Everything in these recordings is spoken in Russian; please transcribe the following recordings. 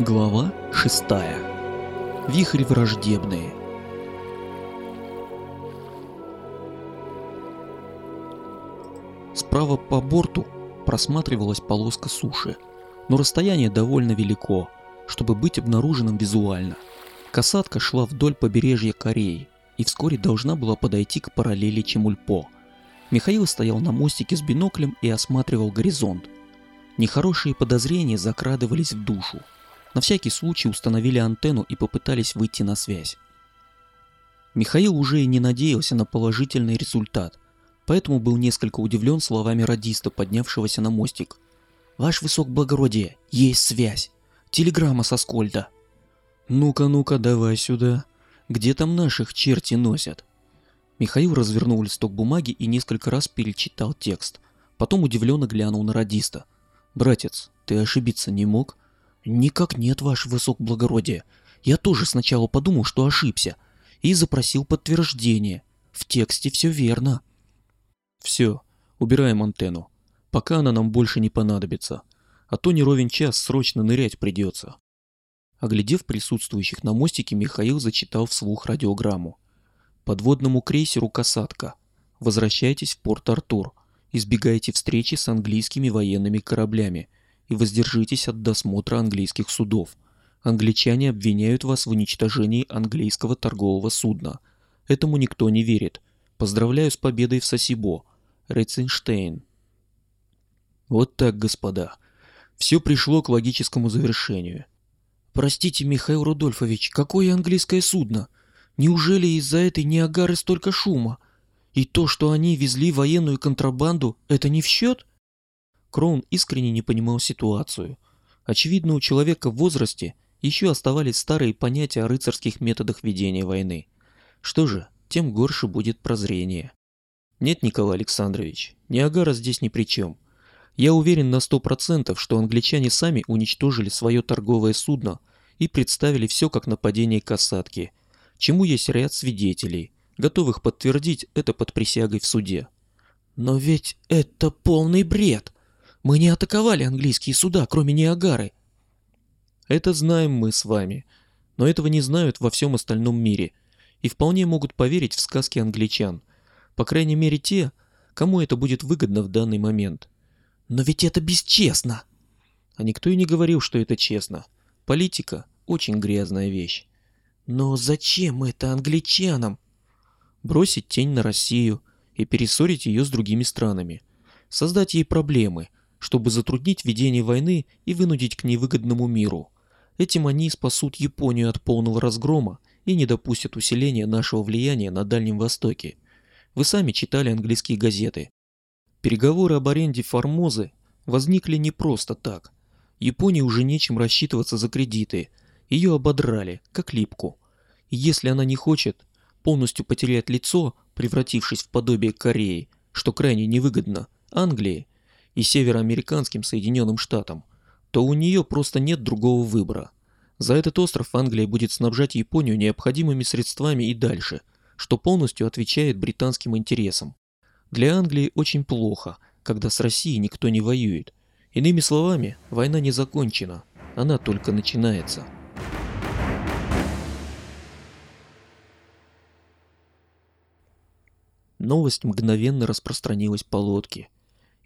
Глава 6. Вихрь враждебные. Справа по борту просматривалась полоска суши, но расстояние довольно велико, чтобы быть обнаруженным визуально. Касатка шла вдоль побережья Кореи и вскоре должна была подойти к параллели Чемульпо. Михаил стоял на мостике с биноклем и осматривал горизонт. Нехорошие подозрения закрадывались в душу. На всякий случай установили антенну и попытались выйти на связь. Михаил уже и не надеялся на положительный результат, поэтому был несколько удивлен словами радиста, поднявшегося на мостик. «Ваш высокоблагородие, есть связь! Телеграмма со Скольда!» «Ну-ка, ну-ка, давай сюда. Где там наших черти носят?» Михаил развернул листок бумаги и несколько раз перечитал текст. Потом удивленно глянул на радиста. «Братец, ты ошибиться не мог?» «Никак нет, ваше высокоблагородие. Я тоже сначала подумал, что ошибся, и запросил подтверждение. В тексте все верно». «Все, убираем антенну. Пока она нам больше не понадобится. А то не ровен час срочно нырять придется». Оглядев присутствующих на мостике, Михаил зачитал вслух радиограмму. «Подводному крейсеру «Касатка». Возвращайтесь в порт Артур. Избегайте встречи с английскими военными кораблями – и воздержитесь от досмотра английских судов. Англичане обвиняют вас в уничтожении английского торгового судна. Этому никто не верит. Поздравляю с победой в Сосибо. Рейценштейн. Вот так, господа. Все пришло к логическому завершению. Простите, Михаил Рудольфович, какое английское судно? Неужели из-за этой Ниагары столько шума? И то, что они везли военную контрабанду, это не в счет? Кроун искренне не понимал ситуацию. Очевидно, у человека в возрасте еще оставались старые понятия о рыцарских методах ведения войны. Что же, тем горше будет прозрение. Нет, Николай Александрович, Ниагара здесь ни при чем. Я уверен на сто процентов, что англичане сами уничтожили свое торговое судно и представили все как нападение касатки, чему есть ряд свидетелей, готовых подтвердить это под присягой в суде. Но ведь это полный бред, мы не атаковали английские суда, кроме Ниагары. Это знаем мы с вами, но этого не знают во всем остальном мире и вполне могут поверить в сказки англичан. По крайней мере те, кому это будет выгодно в данный момент. Но ведь это бесчестно. А никто и не говорил, что это честно. Политика – очень грязная вещь. Но зачем это англичанам? Бросить тень на Россию и перессорить ее с другими странами. Создать ей проблемы – чтобы затруднить ведение войны и вынудить к невыгодному миру. Этим они спасут Японию от полного разгрома и не допустят усиления нашего влияния на Дальнем Востоке. Вы сами читали английские газеты. Переговоры об аренде Формозы возникли не просто так. Японии уже нечем рассчитываться за кредиты. Ее ободрали, как липку. И если она не хочет полностью потерять лицо, превратившись в подобие Кореи, что крайне невыгодно Англии, и североамериканским Соединенным Штатам, то у нее просто нет другого выбора. За этот остров Англия будет снабжать Японию необходимыми средствами и дальше, что полностью отвечает британским интересам. Для Англии очень плохо, когда с Россией никто не воюет. Иными словами, война не закончена, она только начинается. Новость мгновенно распространилась по лодке –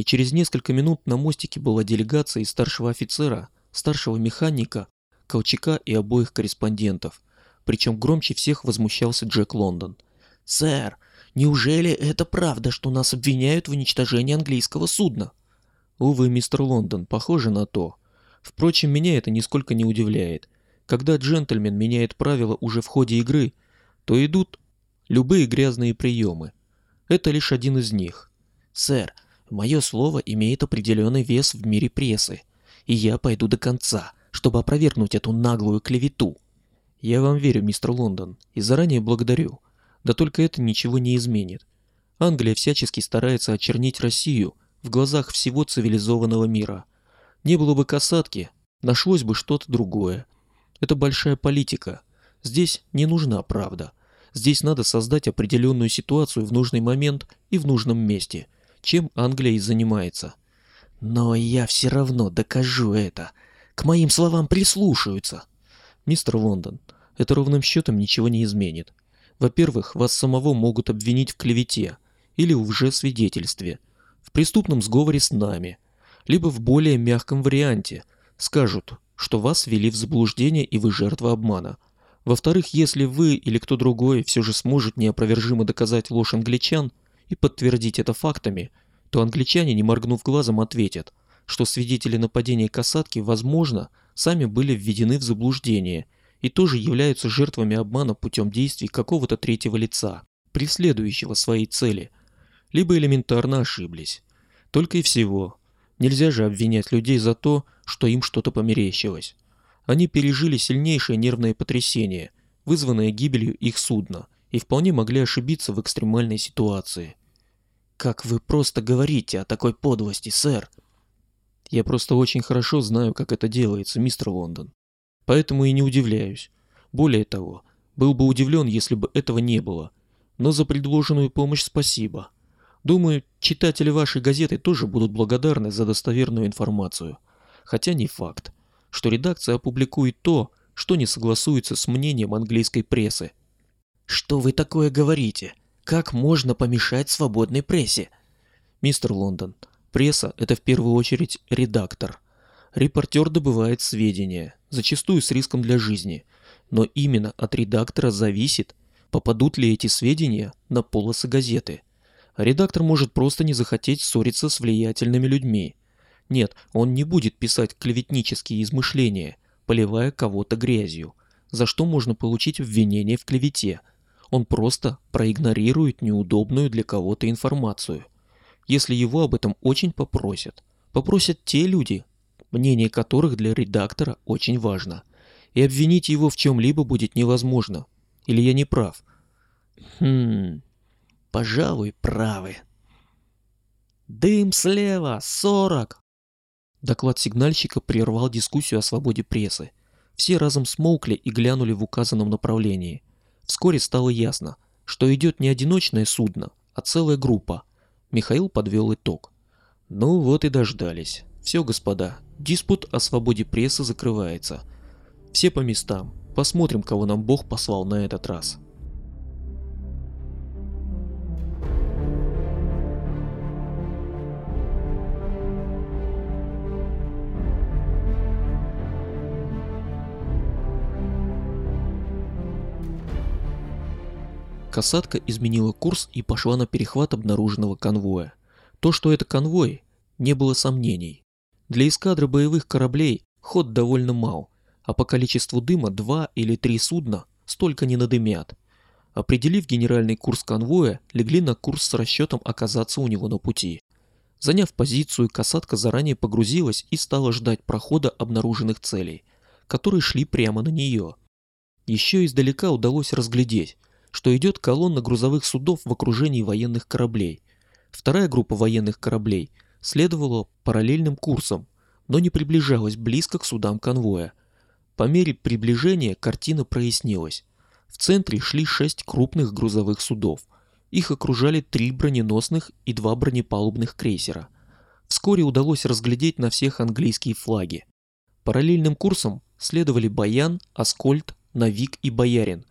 и через несколько минут на мостике была делегация из старшего офицера, старшего механика, Колчака и обоих корреспондентов. Причем громче всех возмущался Джек Лондон. «Сэр, неужели это правда, что нас обвиняют в уничтожении английского судна?» «Увы, мистер Лондон, похоже на то. Впрочем, меня это нисколько не удивляет. Когда джентльмен меняет правила уже в ходе игры, то идут любые грязные приемы. Это лишь один из них. Сэр, Мое слово имеет определенный вес в мире прессы, и я пойду до конца, чтобы опровергнуть эту наглую клевету. Я вам верю, мистер Лондон, и заранее благодарю. Да только это ничего не изменит. Англия всячески старается очернить Россию в глазах всего цивилизованного мира. Не было бы касатки, нашлось бы что-то другое. Это большая политика. Здесь не нужна правда. Здесь надо создать определенную ситуацию в нужный момент и в нужном месте – чем Англия и занимается. Но я все равно докажу это. к моим словам прислушаются. Мистер Лондон, это ровным счетом ничего не изменит. Во-первых, вас самого могут обвинить в клевете или в лжесвидетельстве, в преступном сговоре с нами, либо в более мягком варианте. Скажут, что вас ввели в заблуждение и вы жертва обмана. Во-вторых, если вы или кто другой все же сможет неопровержимо доказать ложь англичан и подтвердить это фактами, то англичане, не моргнув глазом, ответят, что свидетели нападения касатки, возможно, сами были введены в заблуждение и тоже являются жертвами обмана путем действий какого-то третьего лица, преследующего свои цели, либо элементарно ошиблись. Только и всего. Нельзя же обвинять людей за то, что им что-то померещилось. Они пережили сильнейшее нервное потрясение, вызванное гибелью их судна, и вполне могли ошибиться в экстремальной ситуации. «Как вы просто говорите о такой подлости, сэр!» «Я просто очень хорошо знаю, как это делается, мистер Лондон. Поэтому и не удивляюсь. Более того, был бы удивлен, если бы этого не было. Но за предложенную помощь спасибо. Думаю, читатели вашей газеты тоже будут благодарны за достоверную информацию. Хотя не факт, что редакция опубликует то, что не согласуется с мнением английской прессы. Что вы такое говорите? Как можно помешать свободной прессе? Мистер Лондон, пресса – это в первую очередь редактор. Репортер добывает сведения, зачастую с риском для жизни. Но именно от редактора зависит, попадут ли эти сведения на полосы газеты. Редактор может просто не захотеть ссориться с влиятельными людьми. Нет, он не будет писать клеветнические измышления, поливая кого-то грязью, за что можно получить обвинение в клевете – он просто проигнорирует неудобную для кого-то информацию. Если его об этом очень попросят. Попросят те люди, мнение которых для редактора очень важно. И обвинить его в чем-либо будет невозможно. Или я не прав? Хм, пожалуй, правы. Дым слева, 40. Доклад сигнальщика прервал дискуссию о свободе прессы. Все разом смолкли и глянули в указанном направлении. Вскоре стало ясно, что идет не одиночное судно, а целая группа. Михаил подвел итог. Ну вот и дождались. Все, господа, диспут о свободе прессы закрывается. Все по местам. Посмотрим, кого нам Бог послал на этот раз. Касатка изменила курс и пошла на перехват обнаруженного конвоя. То, что это конвой, не было сомнений. Для эскадры боевых кораблей ход довольно мал, а по количеству дыма два или три судна столько не надымят. Определив генеральный курс конвоя, легли на курс с расчетом оказаться у него на пути. Заняв позицию, касатка заранее погрузилась и стала ждать прохода обнаруженных целей, которые шли прямо на нее. Еще издалека удалось разглядеть, что идет колонна грузовых судов в окружении военных кораблей. Вторая группа военных кораблей следовала параллельным курсом, но не приближалась близко к судам конвоя. По мере приближения картина прояснилась. В центре шли шесть крупных грузовых судов. Их окружали три броненосных и два бронепалубных крейсера. Вскоре удалось разглядеть на всех английские флаги. Параллельным курсом следовали Баян, Аскольд, Навик и Боярин,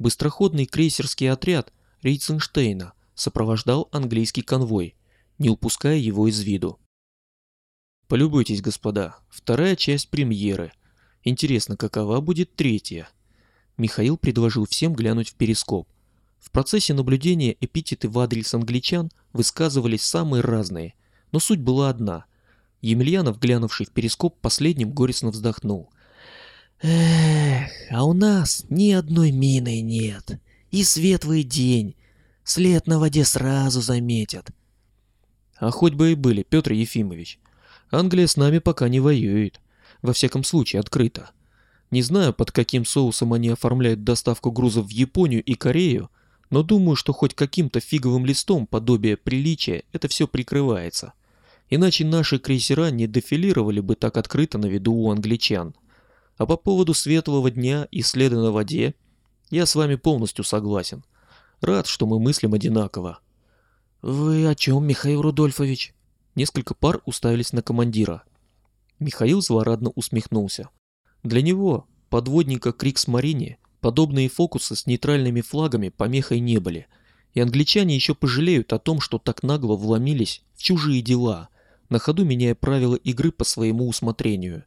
Быстроходный крейсерский отряд Рейценштейна сопровождал английский конвой, не упуская его из виду. Полюбуйтесь, господа, вторая часть премьеры. Интересно, какова будет третья? Михаил предложил всем глянуть в перископ. В процессе наблюдения эпитеты в адрес англичан высказывались самые разные, но суть была одна. Емельянов, глянувший в перископ, последним горестно вздохнул – Эх, а у нас ни одной мины нет. И светлый день. След на воде сразу заметят. А хоть бы и были, Петр Ефимович. Англия с нами пока не воюет. Во всяком случае, открыто. Не знаю, под каким соусом они оформляют доставку грузов в Японию и Корею, но думаю, что хоть каким-то фиговым листом подобие приличия это все прикрывается. Иначе наши крейсера не дефилировали бы так открыто на виду у англичан. А по поводу светлого дня и следа на воде, я с вами полностью согласен. Рад, что мы мыслим одинаково. Вы о чем, Михаил Рудольфович? Несколько пар уставились на командира. Михаил злорадно усмехнулся. Для него, подводника Крикс-Марине, подобные фокусы с нейтральными флагами помехой не были, и англичане еще пожалеют о том, что так нагло вломились в чужие дела, на ходу меняя правила игры по своему усмотрению.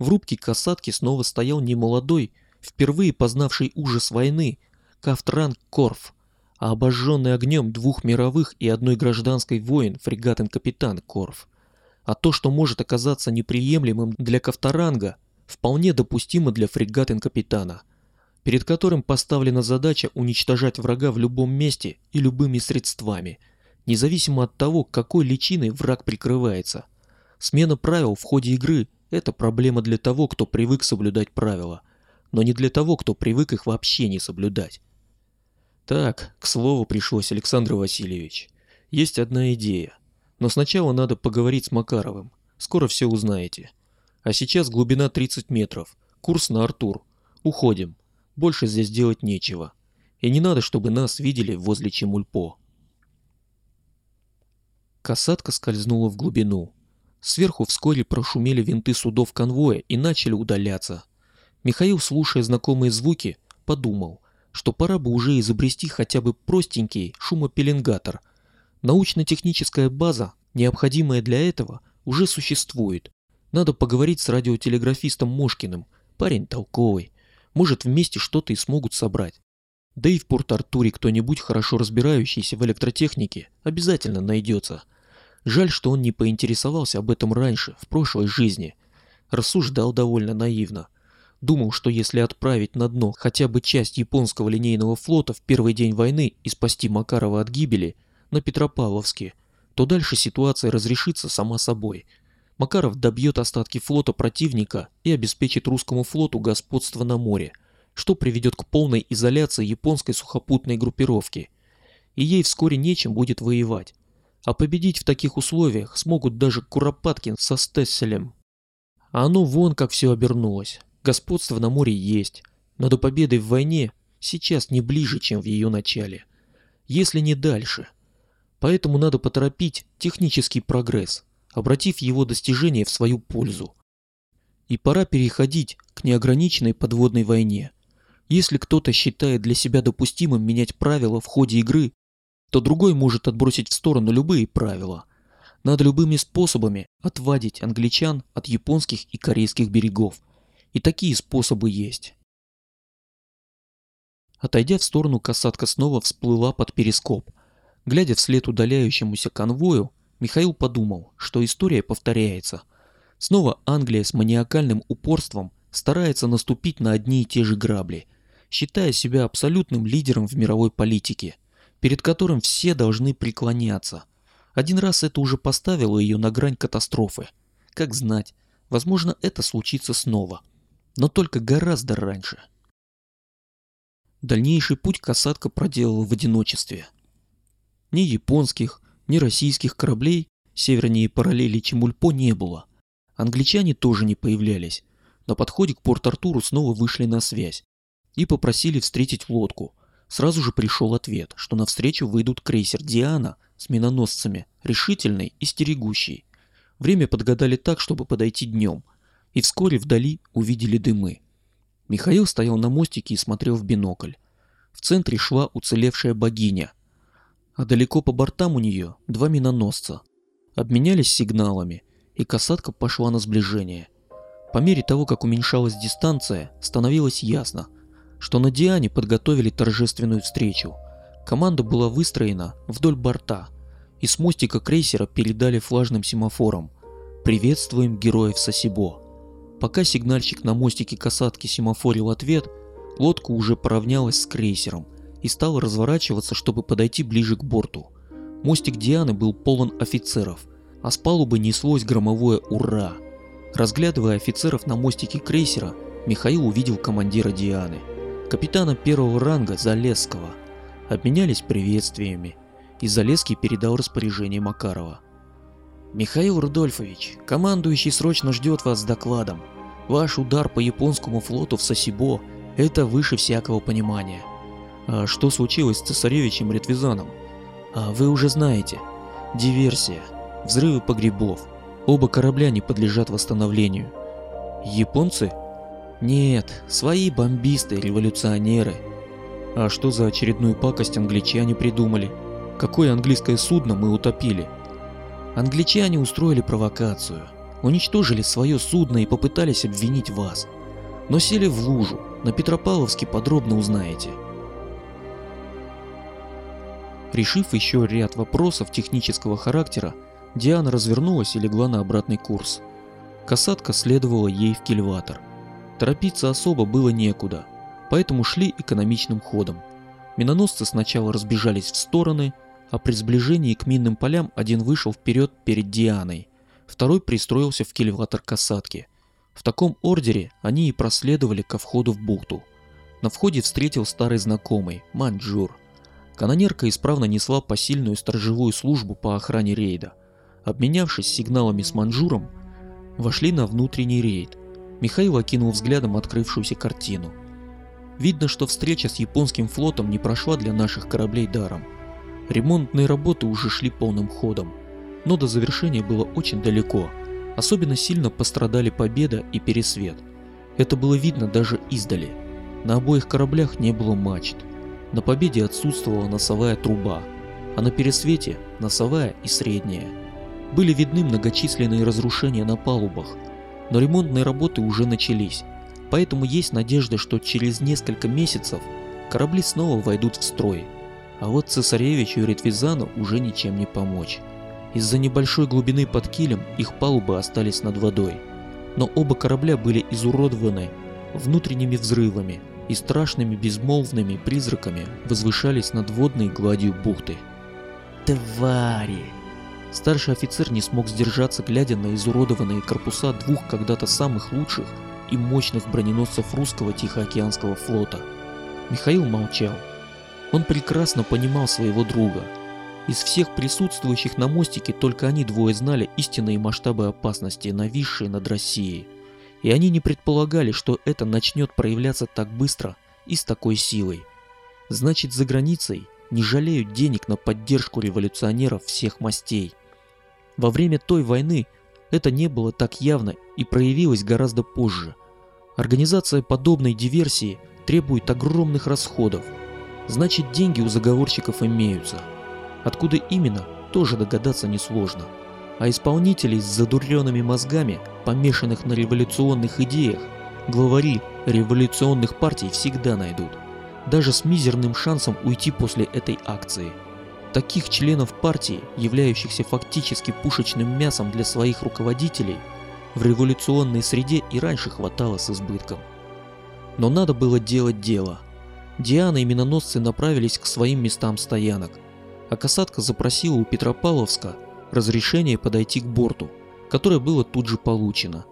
В рубке касатки снова стоял немолодой, впервые познавший ужас войны, Кафтран Корф, а обожженный огнем двух мировых и одной гражданской воин фрегатен-капитан Корф. А то, что может оказаться неприемлемым для Кафтаранга, вполне допустимо для фрегатен-капитана, перед которым поставлена задача уничтожать врага в любом месте и любыми средствами, независимо от того, какой личиной враг прикрывается. Смена правил в ходе игры – это проблема для того, кто привык соблюдать правила, но не для того, кто привык их вообще не соблюдать. Так, к слову пришлось, Александр Васильевич. Есть одна идея. Но сначала надо поговорить с Макаровым. Скоро все узнаете. А сейчас глубина 30 метров. Курс на Артур. Уходим. Больше здесь делать нечего. И не надо, чтобы нас видели возле Чемульпо. Касатка скользнула в глубину. Сверху вскоре прошумели винты судов конвоя и начали удаляться. Михаил, слушая знакомые звуки, подумал – что пора бы уже изобрести хотя бы простенький шумопеленгатор. Научно-техническая база, необходимая для этого, уже существует. Надо поговорить с радиотелеграфистом Мошкиным. Парень толковый. Может, вместе что-то и смогут собрать. Да и в Порт-Артуре кто-нибудь хорошо разбирающийся в электротехнике обязательно найдется. Жаль, что он не поинтересовался об этом раньше, в прошлой жизни. Рассуждал довольно наивно. Думал, что если отправить на дно хотя бы часть японского линейного флота в первый день войны и спасти Макарова от гибели на Петропавловске, то дальше ситуация разрешится сама собой. Макаров добьет остатки флота противника и обеспечит русскому флоту господство на море, что приведет к полной изоляции японской сухопутной группировки. И ей вскоре нечем будет воевать. А победить в таких условиях смогут даже Куропаткин со Стесселем. А оно вон как все обернулось. Господство на море есть, но до победы в войне сейчас не ближе, чем в ее начале. Если не дальше. Поэтому надо поторопить технический прогресс, обратив его достижения в свою пользу. И пора переходить к неограниченной подводной войне. Если кто-то считает для себя допустимым менять правила в ходе игры, то другой может отбросить в сторону любые правила. Надо любыми способами отвадить англичан от японских и корейских берегов – и такие способы есть. Отойдя в сторону, касатка снова всплыла под перископ. Глядя вслед удаляющемуся конвою, Михаил подумал, что история повторяется. Снова Англия с маниакальным упорством старается наступить на одни и те же грабли, считая себя абсолютным лидером в мировой политике, перед которым все должны преклоняться. Один раз это уже поставило ее на грань катастрофы. Как знать, возможно это случится снова но только гораздо раньше. Дальнейший путь касатка проделала в одиночестве. Ни японских, ни российских кораблей севернее параллели Чемульпо не было. Англичане тоже не появлялись. На подходе к Порт-Артуру снова вышли на связь и попросили встретить лодку. Сразу же пришел ответ, что навстречу выйдут крейсер «Диана» с миноносцами, решительный и стерегущий. Время подгадали так, чтобы подойти днем, и вскоре вдали увидели дымы. Михаил стоял на мостике и смотрел в бинокль. В центре шла уцелевшая богиня, а далеко по бортам у нее два миноносца. Обменялись сигналами, и касатка пошла на сближение. По мере того, как уменьшалась дистанция, становилось ясно, что на Диане подготовили торжественную встречу. Команда была выстроена вдоль борта, и с мостика крейсера передали флажным семафором «Приветствуем героев Сосибо». Пока сигнальщик на мостике касатки семафорил ответ, лодка уже поравнялась с крейсером и стала разворачиваться, чтобы подойти ближе к борту. Мостик Дианы был полон офицеров, а с палубы неслось громовое «Ура!». Разглядывая офицеров на мостике крейсера, Михаил увидел командира Дианы, капитана первого ранга Залесского. Обменялись приветствиями, и Залесский передал распоряжение Макарова – Михаил Рудольфович, командующий срочно ждет вас с докладом. Ваш удар по японскому флоту в Сосибо – это выше всякого понимания. А что случилось с цесаревичем Ретвизаном? А вы уже знаете. Диверсия, взрывы погребов, Оба корабля не подлежат восстановлению. Японцы? Нет, свои бомбисты, революционеры. А что за очередную пакость англичане придумали? Какое английское судно мы утопили? Англичане устроили провокацию. Уничтожили свое судно и попытались обвинить вас. Но сели в лужу. На Петропавловске подробно узнаете. Решив еще ряд вопросов технического характера, Диана развернулась и легла на обратный курс. Касатка следовала ей в кильватор. Торопиться особо было некуда, поэтому шли экономичным ходом. Миноносцы сначала разбежались в стороны, а при сближении к минным полям один вышел вперед перед Дианой, второй пристроился в кильватор касатки. В таком ордере они и проследовали ко входу в бухту. На входе встретил старый знакомый, Манджур. Канонерка исправно несла посильную сторожевую службу по охране рейда. Обменявшись сигналами с Манджуром, вошли на внутренний рейд. Михаил окинул взглядом открывшуюся картину. Видно, что встреча с японским флотом не прошла для наших кораблей даром. Ремонтные работы уже шли полным ходом, но до завершения было очень далеко. Особенно сильно пострадали Победа и Пересвет. Это было видно даже издали. На обоих кораблях не было мачт. На Победе отсутствовала носовая труба, а на Пересвете носовая и средняя. Были видны многочисленные разрушения на палубах, но ремонтные работы уже начались, поэтому есть надежда, что через несколько месяцев корабли снова войдут в строй. А вот цесаревичу и Ретвизану уже ничем не помочь. Из-за небольшой глубины под килем их палубы остались над водой. Но оба корабля были изуродованы внутренними взрывами и страшными безмолвными призраками возвышались над водной гладью бухты. «Твари!» Старший офицер не смог сдержаться, глядя на изуродованные корпуса двух когда-то самых лучших и мощных броненосцев русского Тихоокеанского флота. Михаил молчал. Он прекрасно понимал своего друга. Из всех присутствующих на мостике только они двое знали истинные масштабы опасности, нависшие над Россией. И они не предполагали, что это начнет проявляться так быстро и с такой силой. Значит, за границей не жалеют денег на поддержку революционеров всех мастей. Во время той войны это не было так явно и проявилось гораздо позже. Организация подобной диверсии требует огромных расходов. Значит, деньги у заговорщиков имеются. Откуда именно, тоже догадаться несложно. А исполнителей с задуренными мозгами, помешанных на революционных идеях, главари революционных партий всегда найдут. Даже с мизерным шансом уйти после этой акции – Таких членов партии, являющихся фактически пушечным мясом для своих руководителей, в революционной среде и раньше хватало с избытком. Но надо было делать дело. Диана и миноносцы направились к своим местам стоянок, а касатка запросила у Петропавловска разрешение подойти к борту, которое было тут же получено.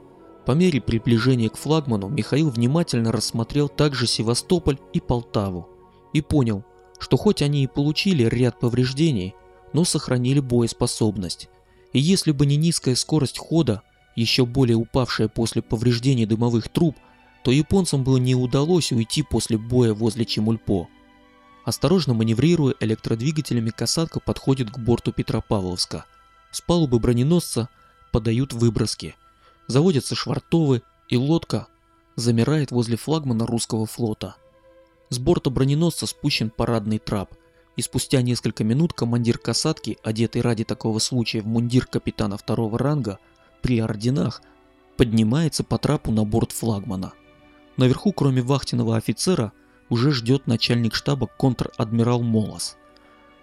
По мере приближения к флагману Михаил внимательно рассмотрел также Севастополь и Полтаву и понял, что хоть они и получили ряд повреждений, но сохранили боеспособность. И если бы не низкая скорость хода, еще более упавшая после повреждений дымовых труб, то японцам было не удалось уйти после боя возле Чемульпо. Осторожно маневрируя электродвигателями, касатка подходит к борту Петропавловска. С палубы броненосца подают выброски. Заводятся швартовы, и лодка замирает возле флагмана русского флота. С борта броненосца спущен парадный трап, и спустя несколько минут командир касатки, одетый ради такого случая в мундир капитана второго ранга, при орденах, поднимается по трапу на борт флагмана. Наверху, кроме вахтенного офицера, уже ждет начальник штаба контр-адмирал Молос.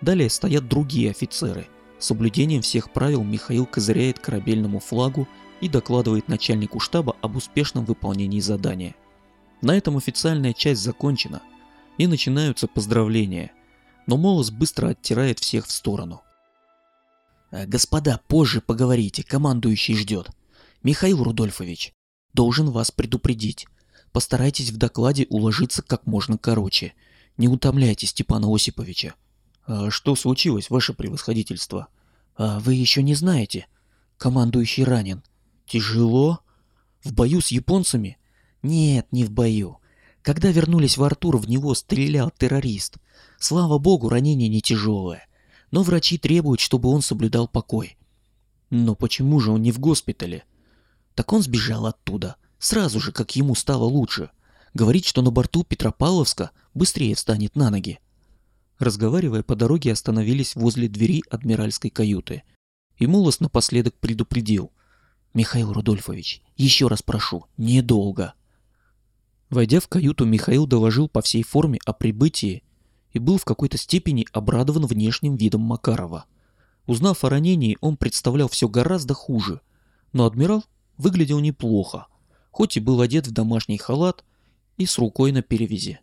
Далее стоят другие офицеры. Соблюдением всех правил Михаил козыряет корабельному флагу и докладывает начальнику штаба об успешном выполнении задания. На этом официальная часть закончена – и начинаются поздравления, но Молос быстро оттирает всех в сторону. «Э, «Господа, позже поговорите, командующий ждет. Михаил Рудольфович, должен вас предупредить. Постарайтесь в докладе уложиться как можно короче. Не утомляйте Степана Осиповича». «А что случилось, ваше превосходительство?» «А вы еще не знаете. Командующий ранен. Тяжело? В бою с японцами?» «Нет, не в бою. Когда вернулись в Артур, в него стрелял террорист. Слава богу, ранение не тяжелое. Но врачи требуют, чтобы он соблюдал покой. Но почему же он не в госпитале? Так он сбежал оттуда, сразу же, как ему стало лучше. Говорит, что на борту Петропавловска быстрее встанет на ноги. Разговаривая по дороге, остановились возле двери адмиральской каюты. И Мулос напоследок предупредил. «Михаил Рудольфович, еще раз прошу, недолго». Войдя в каюту, Михаил доложил по всей форме о прибытии и был в какой-то степени обрадован внешним видом Макарова. Узнав о ранении, он представлял все гораздо хуже, но адмирал выглядел неплохо, хоть и был одет в домашний халат и с рукой на перевязи.